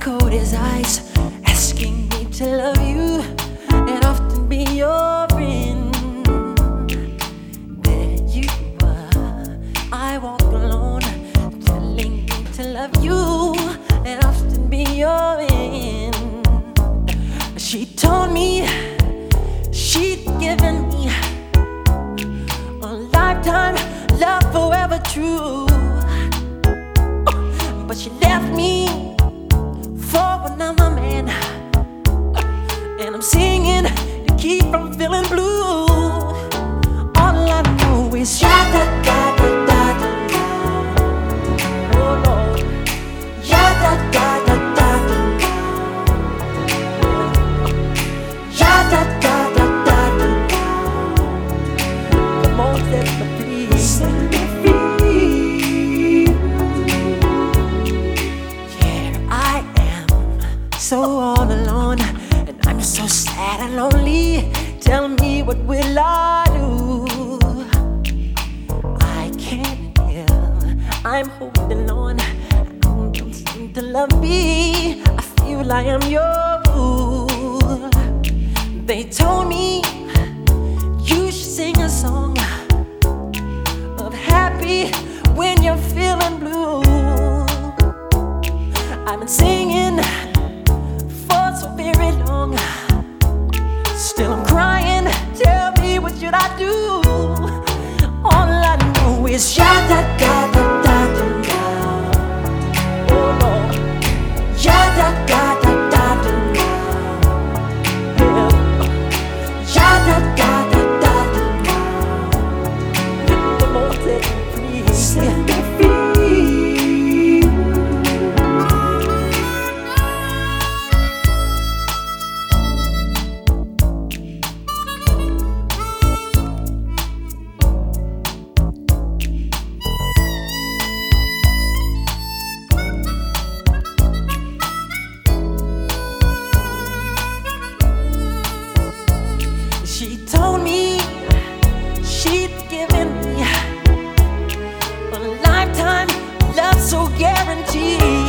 cold as ice, asking me to love you and often be your friend. There you are, I walk alone, telling me to love you and often be your friend. She told me she'd given me a lifetime love forever true, but she left me. I'm a man. And I'm singing to keep from feeling blue. All I know is you're the guy. I. I can't help, I'm holding on. I don't seem to love me. I feel I am your fool. Shout you're guarantee.